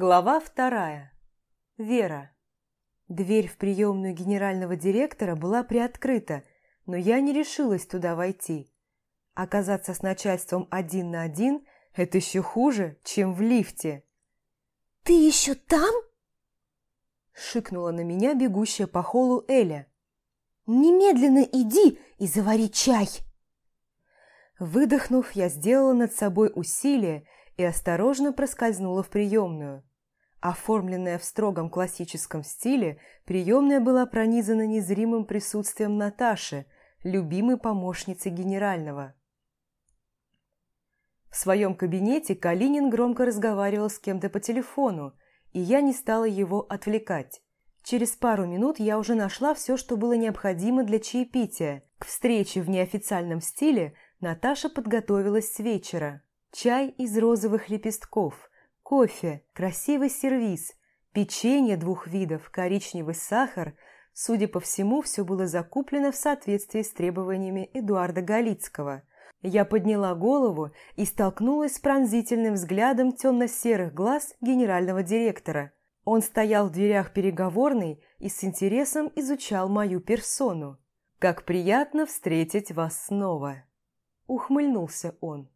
Глава вторая. Вера. Дверь в приемную генерального директора была приоткрыта, но я не решилась туда войти. Оказаться с начальством один на один – это еще хуже, чем в лифте. «Ты еще там?» – шикнула на меня бегущая по холу Эля. «Немедленно иди и завари чай!» Выдохнув, я сделала над собой усилие и осторожно проскользнула в приемную. Оформленная в строгом классическом стиле, приемная была пронизана незримым присутствием Наташи, любимой помощницы генерального. В своем кабинете Калинин громко разговаривал с кем-то по телефону, и я не стала его отвлекать. Через пару минут я уже нашла все, что было необходимо для чаепития. К встрече в неофициальном стиле Наташа подготовилась с вечера. Чай из розовых лепестков, кофе, красивый сервиз, печенье двух видов, коричневый сахар. Судя по всему, все было закуплено в соответствии с требованиями Эдуарда Галицкого. Я подняла голову и столкнулась с пронзительным взглядом темно-серых глаз генерального директора. Он стоял в дверях переговорной и с интересом изучал мою персону. «Как приятно встретить вас снова!» Ухмыльнулся он.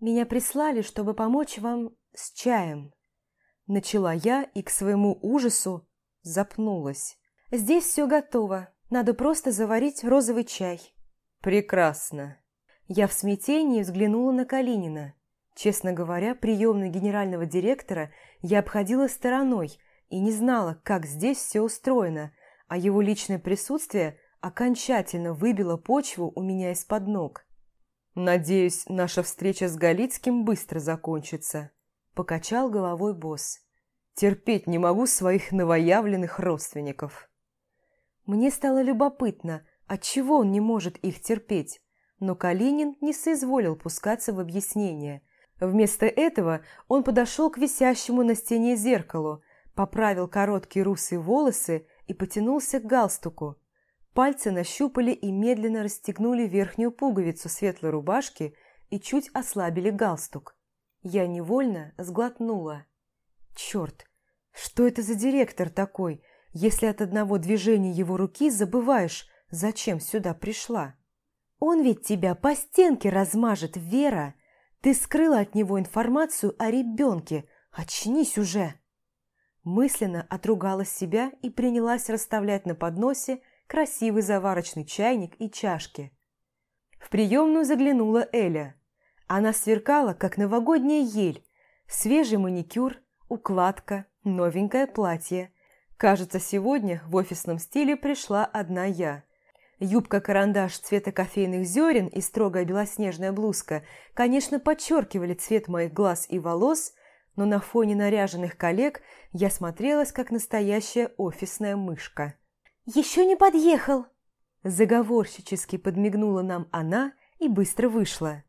«Меня прислали, чтобы помочь вам с чаем». Начала я и к своему ужасу запнулась. «Здесь все готово. Надо просто заварить розовый чай». «Прекрасно». Я в смятении взглянула на Калинина. Честно говоря, приемную генерального директора я обходила стороной и не знала, как здесь все устроено, а его личное присутствие окончательно выбило почву у меня из-под ног. «Надеюсь, наша встреча с Галицким быстро закончится», – покачал головой босс. «Терпеть не могу своих новоявленных родственников». Мне стало любопытно, отчего он не может их терпеть, но Калинин не соизволил пускаться в объяснение. Вместо этого он подошел к висящему на стене зеркалу, поправил короткие русые волосы и потянулся к галстуку. Пальцы нащупали и медленно расстегнули верхнюю пуговицу светлой рубашки и чуть ослабили галстук. Я невольно сглотнула. Черт, что это за директор такой, если от одного движения его руки забываешь, зачем сюда пришла? Он ведь тебя по стенке размажет, Вера. Ты скрыла от него информацию о ребенке. Очнись уже!» Мысленно отругала себя и принялась расставлять на подносе красивый заварочный чайник и чашки. В приемную заглянула Эля. Она сверкала, как новогодняя ель. Свежий маникюр, укладка, новенькое платье. Кажется, сегодня в офисном стиле пришла одна я. Юбка-карандаш цвета кофейных зерен и строгая белоснежная блузка, конечно, подчеркивали цвет моих глаз и волос, но на фоне наряженных коллег я смотрелась, как настоящая офисная мышка. «Еще не подъехал!» Заговорщически подмигнула нам она и быстро вышла.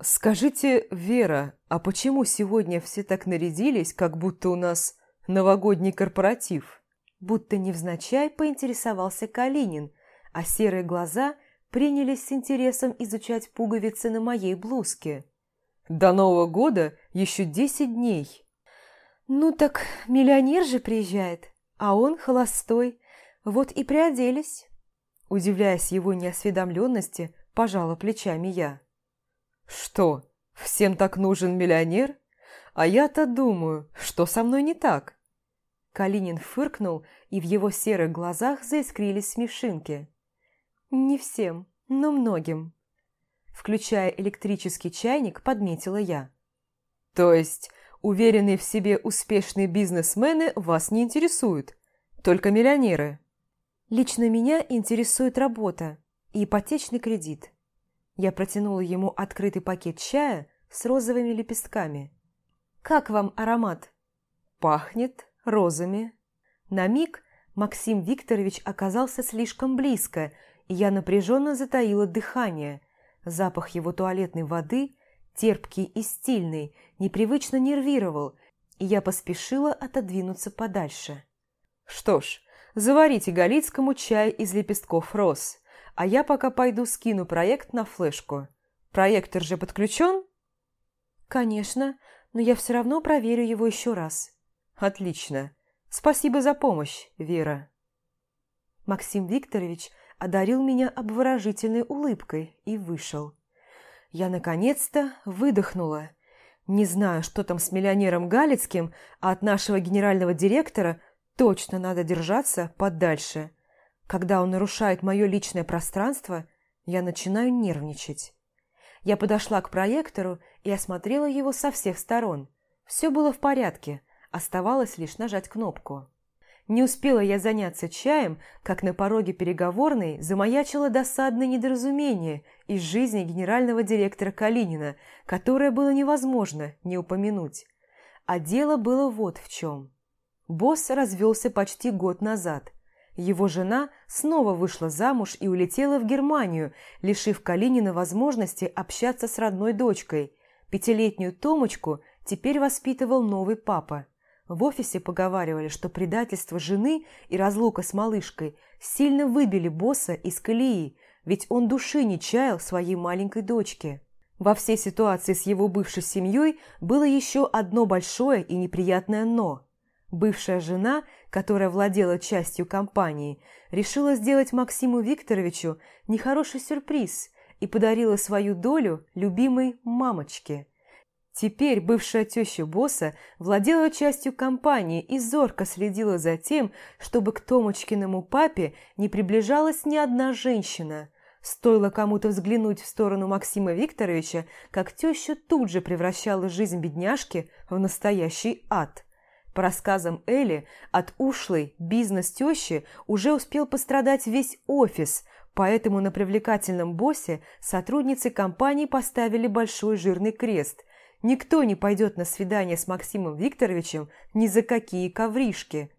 «Скажите, Вера, а почему сегодня все так нарядились, как будто у нас новогодний корпоратив?» Будто невзначай поинтересовался Калинин, а серые глаза принялись с интересом изучать пуговицы на моей блузке. «До Нового года еще десять дней!» «Ну так миллионер же приезжает, а он холостой, вот и приоделись. Удивляясь его неосведомленности, пожала плечами я. Что, всем так нужен миллионер? А я-то думаю, что со мной не так? Калинин фыркнул, и в его серых глазах заискрились смешинки. Не всем, но многим. Включая электрический чайник, подметила я. То есть, уверенные в себе успешные бизнесмены вас не интересуют, только миллионеры? Лично меня интересует работа и ипотечный кредит. Я протянула ему открытый пакет чая с розовыми лепестками. «Как вам аромат?» «Пахнет розами». На миг Максим Викторович оказался слишком близко, и я напряженно затаила дыхание. Запах его туалетной воды, терпкий и стильный, непривычно нервировал, и я поспешила отодвинуться подальше. «Что ж, Заварите Галицкому чай из лепестков роз, а я пока пойду скину проект на флешку. Проектор же подключен? Конечно, но я все равно проверю его еще раз. Отлично. Спасибо за помощь, Вера. Максим Викторович одарил меня обворожительной улыбкой и вышел. Я наконец-то выдохнула. Не знаю, что там с миллионером Галицким, а от нашего генерального директора точно надо держаться подальше. Когда он нарушает мое личное пространство, я начинаю нервничать. Я подошла к проектору и осмотрела его со всех сторон. Все было в порядке, оставалось лишь нажать кнопку. Не успела я заняться чаем, как на пороге переговорной замаячило досадное недоразумение из жизни генерального директора Калинина, которое было невозможно не упомянуть. А дело было вот в чем. Босс развелся почти год назад. Его жена снова вышла замуж и улетела в Германию, лишив Калинина возможности общаться с родной дочкой. Пятилетнюю Томочку теперь воспитывал новый папа – в офисе поговаривали, что предательство жены и разлука с малышкой сильно выбили босса из колеи, ведь он души не чаял своей маленькой дочке. Во всей ситуации с его бывшей семьей было еще одно большое и неприятное «но». Бывшая жена, которая владела частью компании, решила сделать Максиму Викторовичу нехороший сюрприз и подарила свою долю любимой мамочке – Теперь бывшая теща босса владела частью компании и зорко следила за тем, чтобы к Томочкиному папе не приближалась ни одна женщина. Стоило кому-то взглянуть в сторону Максима Викторовича, как теща тут же превращала жизнь бедняжки в настоящий ад. По рассказам Эли, от ушлой бизнес-тещи уже успел пострадать весь офис, поэтому на привлекательном боссе сотрудницы компании поставили большой жирный крест – Никто не пойдет на свидание с Максимом Викторовичем ни за какие ковришки.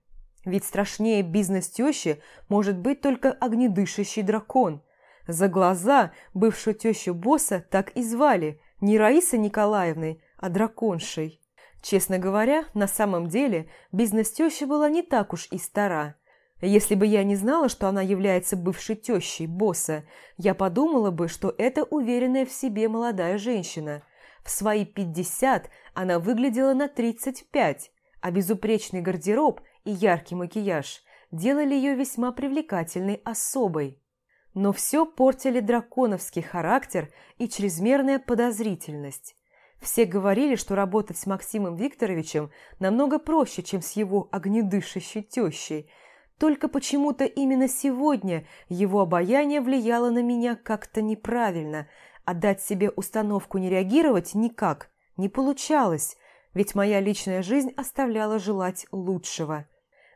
Ведь страшнее бизнес-тещи может быть только огнедышащий дракон. За глаза бывшую тещу босса так и звали не Раисой Николаевной, а драконшей. Честно говоря, на самом деле бизнес-теща была не так уж и стара. Если бы я не знала, что она является бывшей тещей босса, я подумала бы, что это уверенная в себе молодая женщина – в свои 50 она выглядела на 35, а безупречный гардероб и яркий макияж делали ее весьма привлекательной особой. Но все портили драконовский характер и чрезмерная подозрительность. Все говорили, что работать с Максимом Викторовичем намного проще, чем с его огнедышащей тещей. Только почему-то именно сегодня его обаяние влияло на меня как-то неправильно – Отдать себе установку не реагировать никак не получалось, ведь моя личная жизнь оставляла желать лучшего.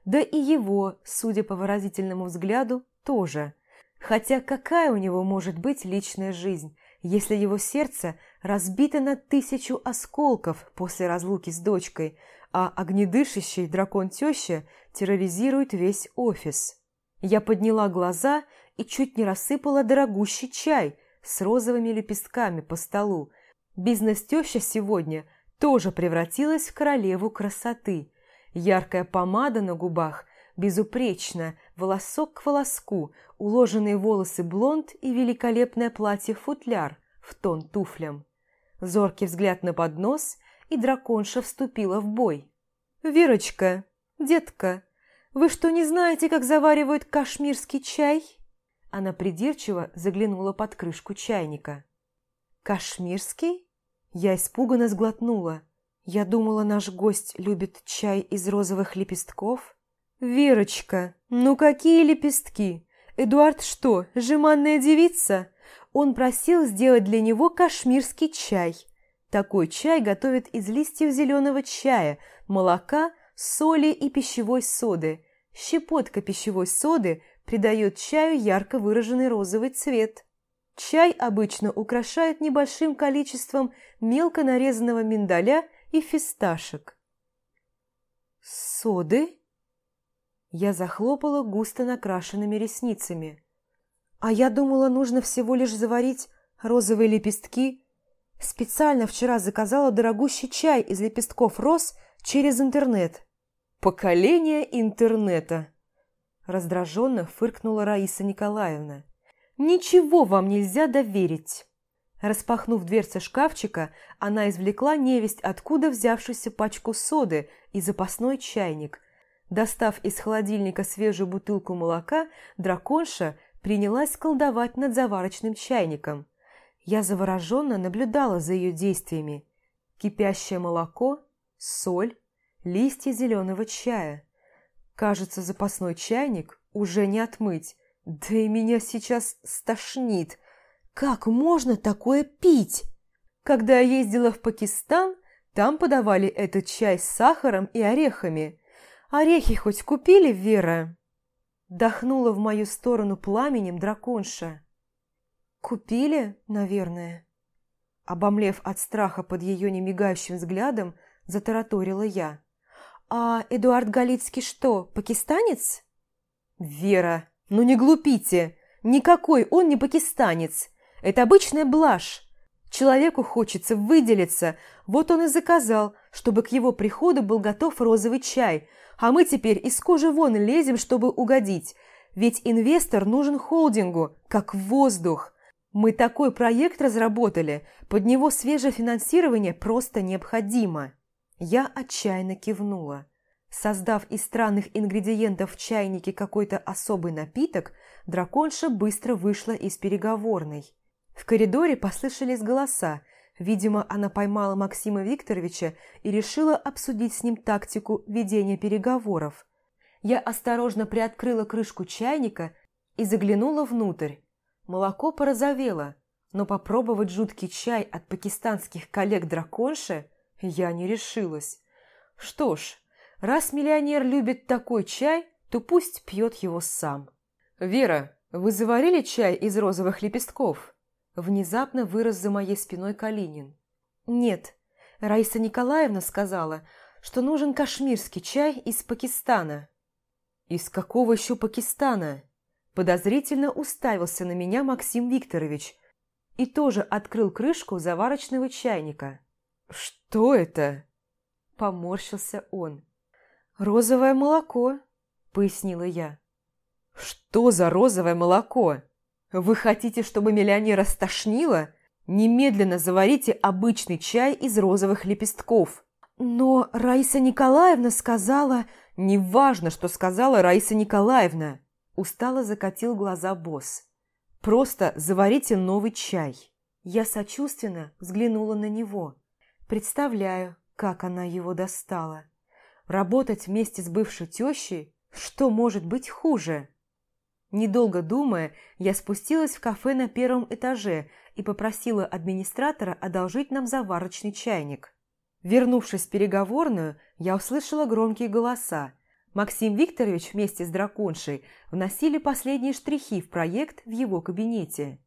Да и его, судя по выразительному взгляду, тоже. Хотя какая у него может быть личная жизнь, если его сердце разбито на тысячу осколков после разлуки с дочкой, а огнедышащий дракон-теща терроризирует весь офис? Я подняла глаза и чуть не рассыпала дорогущий чай, с розовыми лепестками по столу. Бизнес-теща сегодня тоже превратилась в королеву красоты. Яркая помада на губах, безупречно, волосок к волоску, уложенные волосы блонд и великолепное платье-футляр в тон туфлям. Зоркий взгляд на поднос, и драконша вступила в бой. «Верочка, детка, вы что, не знаете, как заваривают кашмирский чай?» Она придирчиво заглянула под крышку чайника. «Кашмирский?» Я испуганно сглотнула. Я думала, наш гость любит чай из розовых лепестков. «Верочка, ну какие лепестки? Эдуард что, жеманная девица?» Он просил сделать для него кашмирский чай. Такой чай готовят из листьев зеленого чая, молока, соли и пищевой соды. Щепотка пищевой соды придает чаю ярко выраженный розовый цвет. Чай обычно украшают небольшим количеством мелко нарезанного миндаля и фисташек. «Соды?» Я захлопала густо накрашенными ресницами. «А я думала, нужно всего лишь заварить розовые лепестки. Специально вчера заказала дорогущий чай из лепестков роз через интернет». «Поколение интернета!» Раздраженно фыркнула Раиса Николаевна. «Ничего вам нельзя доверить!» Распахнув дверцы шкафчика, она извлекла невесть откуда взявшуюся пачку соды и запасной чайник. Достав из холодильника свежую бутылку молока, драконша принялась колдовать над заварочным чайником. Я завороженно наблюдала за ее действиями. Кипящее молоко, соль, листья зеленого чая. Кажется, запасной чайник уже не отмыть. Да и меня сейчас стошнит. Как можно такое пить? Когда я ездила в Пакистан, там подавали этот чай с сахаром и орехами. Орехи хоть купили, Вера?» Дохнула в мою сторону пламенем драконша. «Купили, наверное?» Обомлев от страха под ее немигающим взглядом, затараторила я. «А Эдуард Галицкий что, пакистанец?» «Вера, ну не глупите! Никакой он не пакистанец! Это обычная блажь. Человеку хочется выделиться, вот он и заказал, чтобы к его приходу был готов розовый чай, а мы теперь из кожи вон лезем, чтобы угодить. Ведь инвестор нужен холдингу, как воздух. Мы такой проект разработали, под него свежее финансирование просто необходимо. Я отчаянно кивнула. Создав из странных ингредиентов в чайнике какой-то особый напиток, драконша быстро вышла из переговорной. В коридоре послышались голоса. Видимо, она поймала Максима Викторовича и решила обсудить с ним тактику ведения переговоров. Я осторожно приоткрыла крышку чайника и заглянула внутрь. Молоко порозовело, но попробовать жуткий чай от пакистанских коллег-драконши я не решилась. Что ж, раз миллионер любит такой чай, то пусть пьет его сам. «Вера, вы заварили чай из розовых лепестков?» Внезапно вырос за моей спиной Калинин. «Нет, Раиса Николаевна сказала, что нужен кашмирский чай из Пакистана». «Из какого еще Пакистана?» Подозрительно уставился на меня Максим Викторович и тоже открыл крышку заварочного чайника. «Что это?» Поморщился он. «Розовое молоко», — пояснила я. «Что за розовое молоко?» Вы хотите, чтобы миллионера стошнило? Немедленно заварите обычный чай из розовых лепестков. Но Раиса Николаевна сказала... Неважно, что сказала Раиса Николаевна. Устало закатил глаза босс. Просто заварите новый чай. Я сочувственно взглянула на него. Представляю, как она его достала. Работать вместе с бывшей тещей? Что может быть хуже? Недолго думая, я спустилась в кафе на первом этаже и попросила администратора одолжить нам заварочный чайник. Вернувшись в переговорную, я услышала громкие голоса. Максим Викторович вместе с драконшей вносили последние штрихи в проект в его кабинете.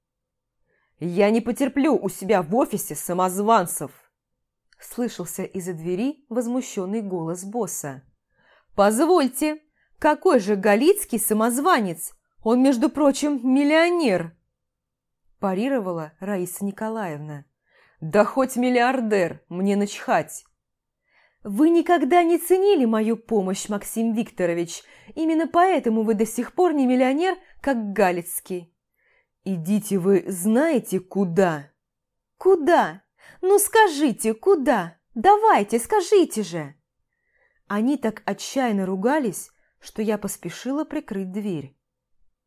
«Я не потерплю у себя в офисе самозванцев!» Слышался из-за двери возмущенный голос босса. «Позвольте, какой же Галицкий самозванец? Он, между прочим, миллионер!» Парировала Раиса Николаевна. «Да хоть миллиардер, мне начхать!» «Вы никогда не ценили мою помощь, Максим Викторович. Именно поэтому вы до сих пор не миллионер, как Галицкий». «Идите вы знаете куда?» «Куда? Ну скажите, куда? Давайте, скажите же!» Они так отчаянно ругались, что я поспешила прикрыть дверь.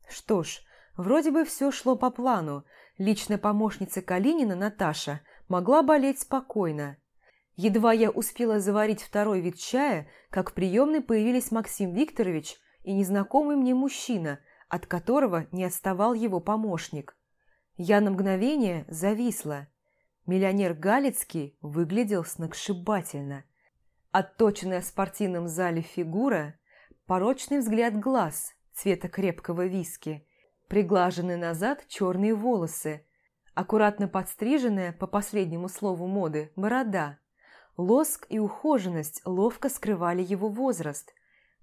Что ж, вроде бы все шло по плану. Личная помощница Калинина, Наташа, могла болеть спокойно. Едва я успела заварить второй вид чая, как в приемной появились Максим Викторович и незнакомый мне мужчина, от которого не отставал его помощник. Я на мгновение зависла. Миллионер Галицкий выглядел сногсшибательно. Отточенная в спортивном зале фигура, порочный взгляд глаз – цвета крепкого виски, приглаженные назад черные волосы, аккуратно подстриженная, по последнему слову моды, борода. Лоск и ухоженность ловко скрывали его возраст.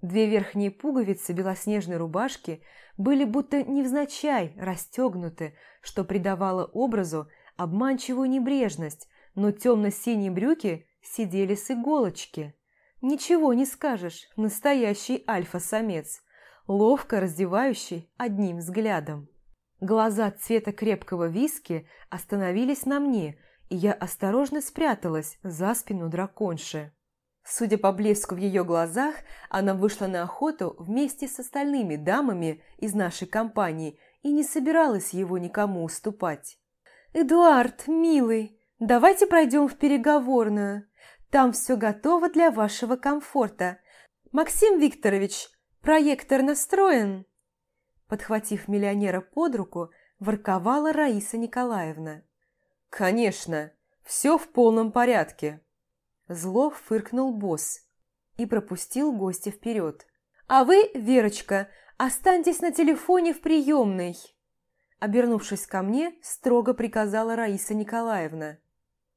Две верхние пуговицы белоснежной рубашки были будто невзначай расстегнуты, что придавало образу обманчивую небрежность, но темно-синие брюки сидели с иголочки. Ничего не скажешь, настоящий альфа-самец ловко раздевающий одним взглядом. Глаза цвета крепкого виски остановились на мне, и я осторожно спряталась за спину драконши. Судя по блеску в ее глазах, она вышла на охоту вместе с остальными дамами из нашей компании и не собиралась его никому уступать. «Эдуард, милый, давайте пройдем в переговорную. Там все готово для вашего комфорта. Максим Викторович, проектор настроен?» Подхватив миллионера под руку, ворковала Раиса Николаевна. «Конечно, все в полном порядке», Зло фыркнул босс и пропустил гостя вперед. «А вы, Верочка, останьтесь на телефоне в приемной!» Обернувшись ко мне, строго приказала Раиса Николаевна.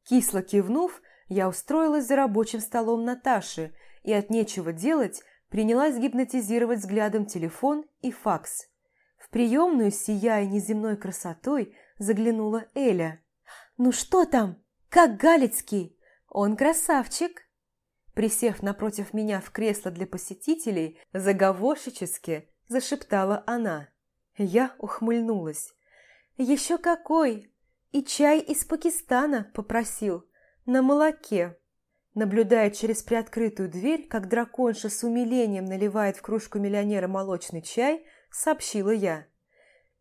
Кисло кивнув, я устроилась за рабочим столом Наташи и от нечего делать принялась гипнотизировать взглядом телефон и факс. В приемную, сияя неземной красотой, заглянула Эля. «Ну что там? Как Галицкий?» «Он красавчик!» Присев напротив меня в кресло для посетителей, заговорщически зашептала она. Я ухмыльнулась. «Еще какой! И чай из Пакистана попросил, на молоке!» Наблюдая через приоткрытую дверь, как драконша с умилением наливает в кружку миллионера молочный чай, сообщила я.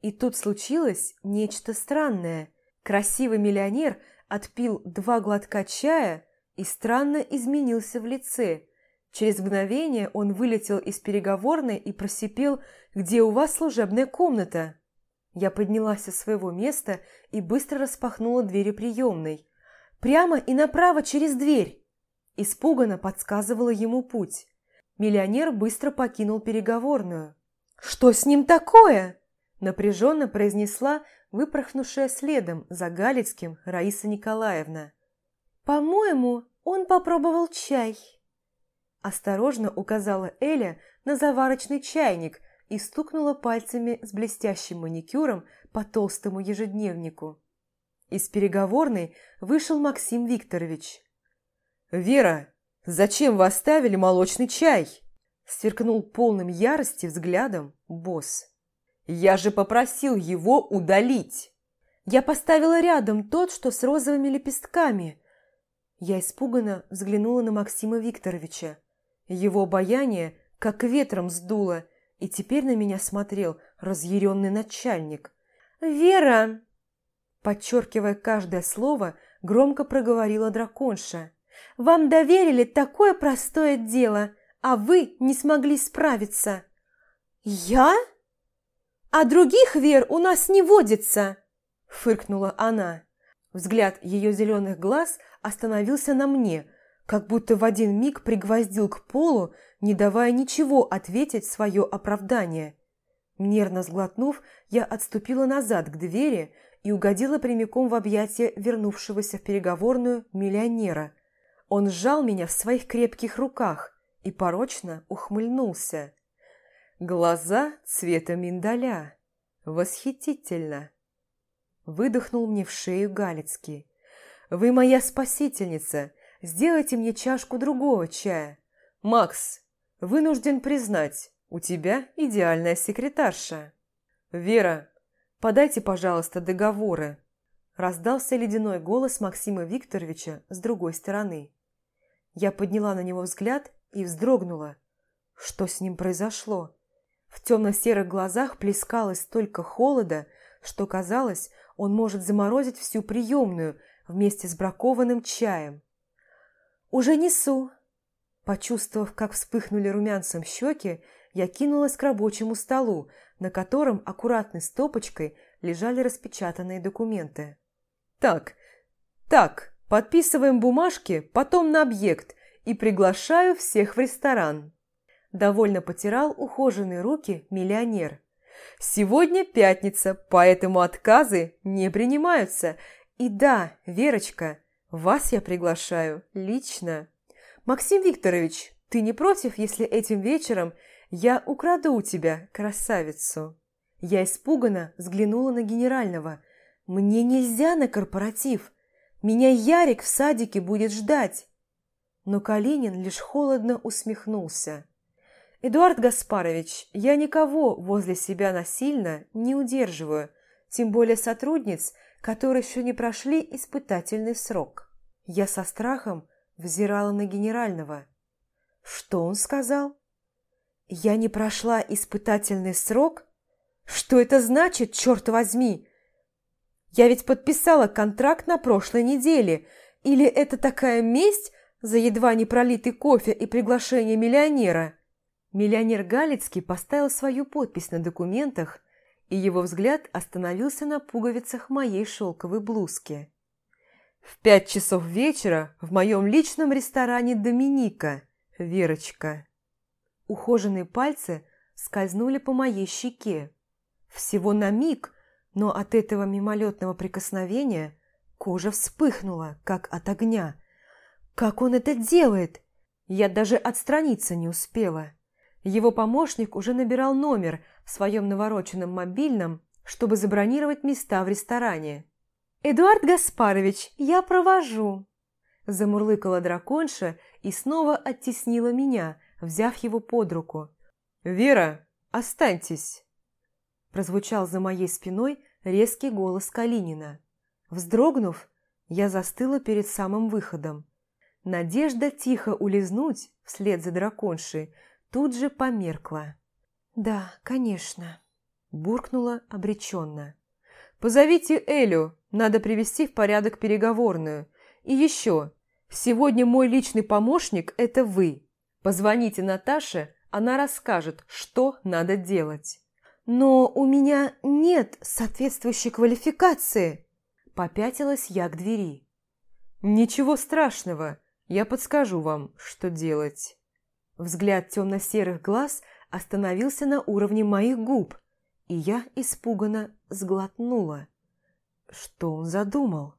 И тут случилось нечто странное. Красивый миллионер – отпил два глотка чая и странно изменился в лице. Через мгновение он вылетел из переговорной и просипел «Где у вас служебная комната?» Я поднялась со своего места и быстро распахнула двери приемной. «Прямо и направо через дверь!» Испуганно подсказывала ему путь. Миллионер быстро покинул переговорную. «Что с ним такое?» Напряженно произнесла выпорхнувшая следом за Галицким Раиса Николаевна. «По-моему, он попробовал чай». Осторожно указала Эля на заварочный чайник и стукнула пальцами с блестящим маникюром по толстому ежедневнику. Из переговорной вышел Максим Викторович. «Вера, зачем вы оставили молочный чай?» Сверкнул полным ярости взглядом босс. Я же попросил его удалить. Я поставила рядом тот, что с розовыми лепестками. Я испуганно взглянула на Максима Викторовича. Его обаяние как ветром сдуло, и теперь на меня смотрел разъяренный начальник. «Вера!» Подчеркивая каждое слово, громко проговорила драконша. «Вам доверили такое простое дело, а вы не смогли справиться». «Я?» «А других вер у нас не водится!» – фыркнула она. Взгляд ее зеленых глаз остановился на мне, как будто в один миг пригвоздил к полу, не давая ничего ответить свое оправдание. Нервно сглотнув, я отступила назад к двери и угодила прямиком в объятия вернувшегося в переговорную миллионера. Он сжал меня в своих крепких руках и порочно ухмыльнулся. Глаза цвета миндаля. Восхитительно. Выдохнул мне в шею Галицкий. Вы моя спасительница. Сделайте мне чашку другого чая. Макс, вынужден признать, у тебя идеальная секретарша. Вера, подайте, пожалуйста, договоры. Раздался ледяной голос Максима Викторовича с другой стороны. Я подняла на него взгляд и вздрогнула. Что с ним произошло? В темно-серых глазах плескалось столько холода, что казалось, он может заморозить всю приемную вместе с бракованным чаем. «Уже несу!» Почувствовав, как вспыхнули румянцем щеки, я кинулась к рабочему столу, на котором аккуратной стопочкой лежали распечатанные документы. «Так, так, подписываем бумажки, потом на объект и приглашаю всех в ресторан». Довольно потирал ухоженные руки миллионер. «Сегодня пятница, поэтому отказы не принимаются. И да, Верочка, вас я приглашаю лично. Максим Викторович, ты не против, если этим вечером я украду у тебя красавицу?» Я испуганно взглянула на генерального. «Мне нельзя на корпоратив. Меня Ярик в садике будет ждать». Но Калинин лишь холодно усмехнулся. «Эдуард Гаспарович, я никого возле себя насильно не удерживаю. тем более сотрудниц, которые еще не прошли испытательный срок. Я со страхом взирала на генерального. Что он сказал? Я не прошла испытательный срок? Что это значит, черт возьми? Я ведь подписала контракт на прошлой неделе. Или это такая месть за едва не пролитый кофе и приглашение миллионера? Миллионер Галицкий поставил свою подпись на документах, и его взгляд остановился на пуговицах моей шелковой блузки. В пять часов вечера в моем личном ресторане «Доминика», Верочка. Ухоженные пальцы скользнули по моей щеке. Всего на миг, но от этого мимолетного прикосновения кожа вспыхнула, как от огня. Как он это делает? Я даже отстраниться не успела. Его помощник уже набирал номер в своем навороченном мобильном, чтобы забронировать места в ресторане. «Эдуард Гаспарович, я провожу!» Замурлыкала драконша и снова оттеснила меня, взяв его под руку. «Вера, останьтесь!» Прозвучал за моей спиной резкий голос Калинина. Вздрогнув, я застыла перед самым выходом. Надежда тихо улизнуть вслед за драконшей тут же померкла. «Да, конечно», – буркнула обреченно. «Позовите Элю, надо привести в порядок переговорную. И еще, сегодня мой личный помощник – это вы. Позвоните Наташе, она расскажет, что надо делать». «Но у меня нет соответствующей квалификации», – попятилась я к двери. «Ничего страшного, я подскажу вам, что делать». Взгляд темно-серых глаз остановился на уровне моих губ, и я испуганно сглотнула. Что он задумал?